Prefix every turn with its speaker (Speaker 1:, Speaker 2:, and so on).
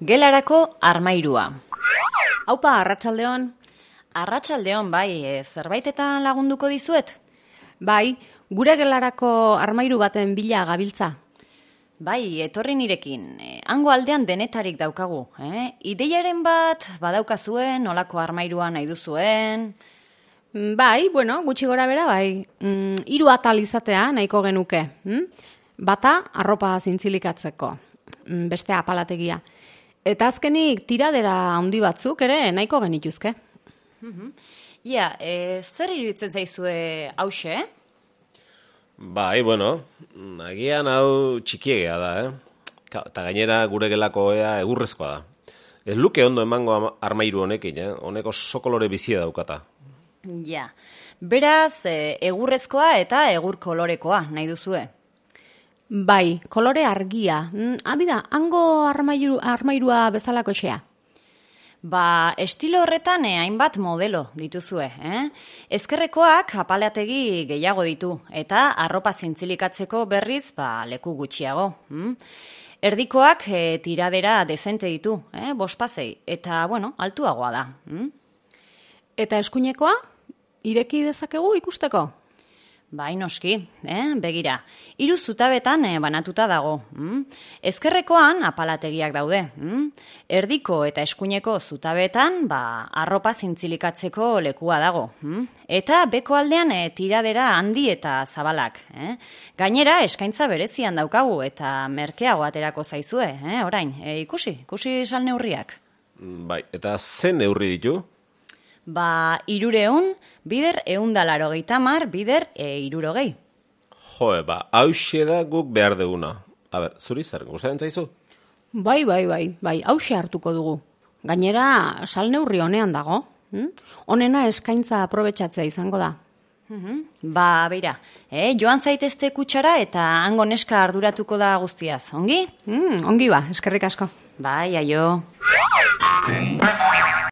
Speaker 1: Gelarako armairua.
Speaker 2: Haupa, arratsaldeon.
Speaker 1: Arratsaldeon bai, e, zerbaitetan lagunduko dizuet?
Speaker 2: Bai, gure gelarako armairu baten bila gabiltza.
Speaker 1: Bai, etorri nirekin. E, hango aldean denetarik daukagu, eh? Ideiaren bat badaukazuen, nolako armairua nahi duzuen...
Speaker 2: Mm, Bai, bueno, gutxi gora bera, bai. Mm, hiru atal izatea nahiko genuke. Hm? Bata, arropa zintzilikatzeko. Mm, Beste apalategia. Eta azkenik tiradera handi batzuk ere nahiko genituzke.
Speaker 1: Ia, e, zer iruditzen zaizue hause?
Speaker 3: Bai, bueno, agian hau txikiegea da, eh? Eta gainera gure gelako ea egurrezkoa da. Ez luke ondo emango armairu honekin, eh? Honeko sokolore bizia daukata.
Speaker 1: Ja, beraz, e, egurrezkoa eta egur kolorekoa nahi duzue.
Speaker 2: Bai, kolore argia. Mm, Abida, hango armairu, armairua bezalako xea.
Speaker 1: Ba, estilo horretan eh, hainbat modelo dituzue, eh? Ezkerrekoak apalategi gehiago ditu, eta arropa zintzilikatzeko berriz, ba, leku gutxiago. Hm? Erdikoak eh, tiradera dezente ditu, eh? bospasei, eta, bueno, altuagoa da. Hm?
Speaker 2: Eta eskuinekoa, ireki dezakegu ikusteko.
Speaker 1: Bai, noski, eh? begira. Hiru zutabetan eh, banatuta dago. Mm? Ezkerrekoan apalategiak daude. Mm? Erdiko eta eskuineko zutabetan ba, arropa zintzilikatzeko lekua dago. Mm? Eta beko aldean eh, tiradera handi eta zabalak. Eh? Gainera, eskaintza berezian daukagu eta merkeago aterako zaizue, eh? orain, eh, ikusi, ikusi salneurriak.
Speaker 3: Bai, eta zen neurri ditu?
Speaker 1: Ba, irureun, bider eundalaro geitamar, bider e, irurogei.
Speaker 3: Joe, ba, hause da guk behar deguna. A ber, zuri zer, gustatzen zaizu?
Speaker 2: Bai, bai, bai, bai, hause hartuko dugu. Gainera, salneurri honean dago. Hm? Honena eskaintza aprobetxatzea izango da.
Speaker 1: Ba, beira, eh, joan zaitezte kutsara eta hango neska arduratuko da guztiaz, ongi?
Speaker 2: Mm, ongi ba, eskerrik asko.
Speaker 1: Bai, aio.